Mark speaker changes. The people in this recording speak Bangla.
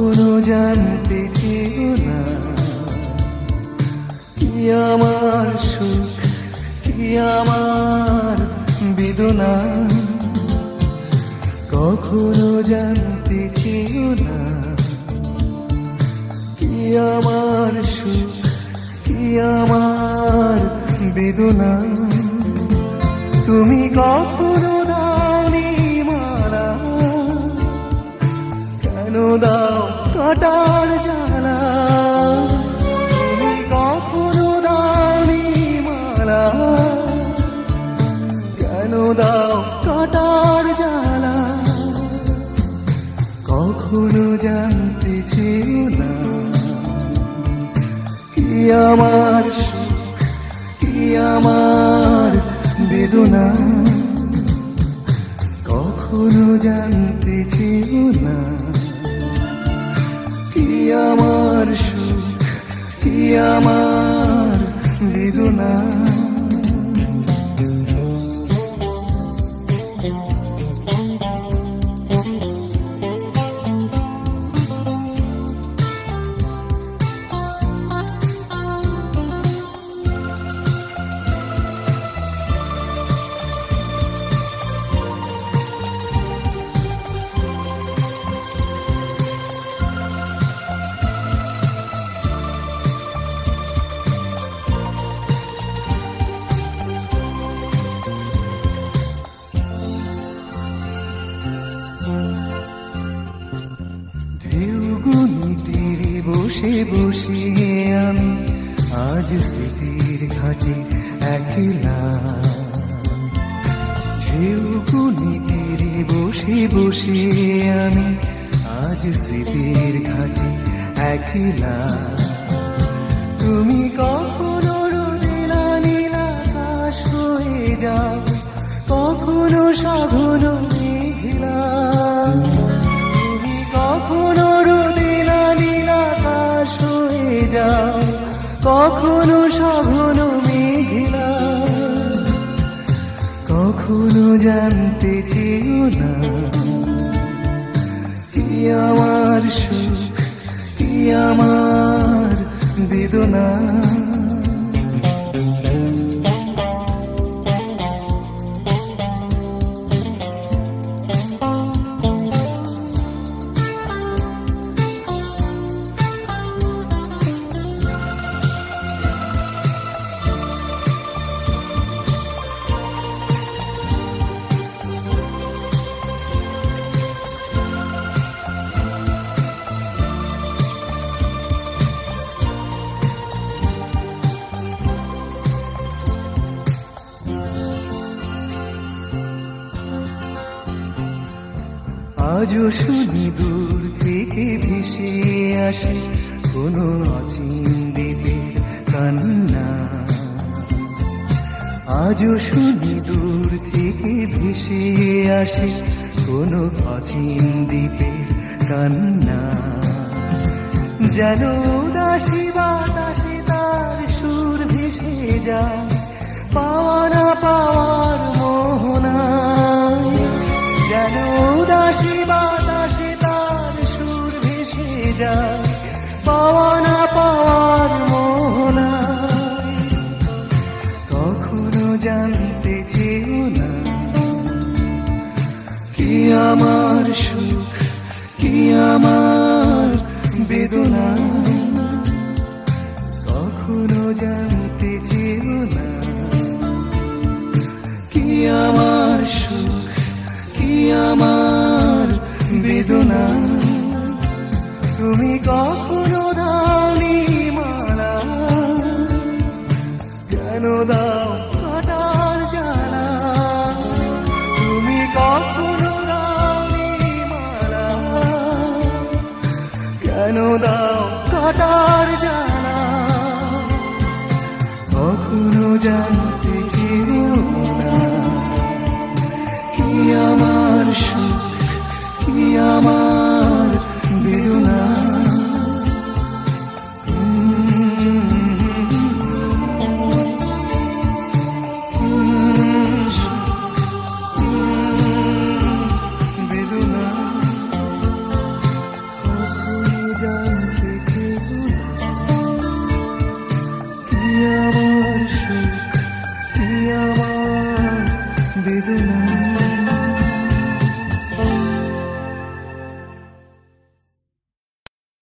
Speaker 1: কখনো জানতে চেও না। কি আমার সুখ, কি আমার বেদনা। কখনো জানতে চেও না। কি আমার সুখ, কি আমার বেদনা। তুমি কখনো কাটার তুমি কখনো দাওনি মালা। কেন দাও কাটার জ্বালা কখনো জানতে চেও না। কি আমার কি আমার বেদনা? কখনো জানতে চেও না। আমার সুখ কি আমার বেদনা? বসে বসে আমি আজ স্মৃতির ঘাটে একলা। ঢেউগুনি তীরে বসে বসে আমি আজ স্মৃতির ঘাটে একলা। তুমি কখনো রোদেলা নীলাকাশ হয়ে যাও, কখনো সাঘন কখনো সাঘন মেঘলা কখনো জানতে চেও না। কি আমার সুখ কি আমার বেদনা? আজও শুনি দূর থেকে ভেসে আসে কোনো অচিন দেবের কান্না। আজও শুনি দূর থেকে ভেসে আসে কোনো অচিন দ্বীপের কান্না। যেন দাসী বাতাসে তার সুর ভেসে যায়, পাওয়া না পাওয়ার দাসী বাতাসে তার সুর ভেসে যায়। পাওয়া না পাওয়ার মোহনায় কখনো জানতে চেও না কি আমার সুখ, কি আমার বেদনা। কখনো জানতে চেও না কি আমার সুখ, কি আমার বেদনা। তুমি কখনো দাওনি মালা। কেন দাও কাটার জ্বালা? তুমি কখনো দাওনি মালা। কেন দাও কাটার জ্বালা? কখনো জানতে চেও না। কি আমার yeah.